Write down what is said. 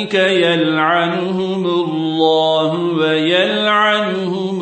ذلك يلعنهم الله ويلعنهم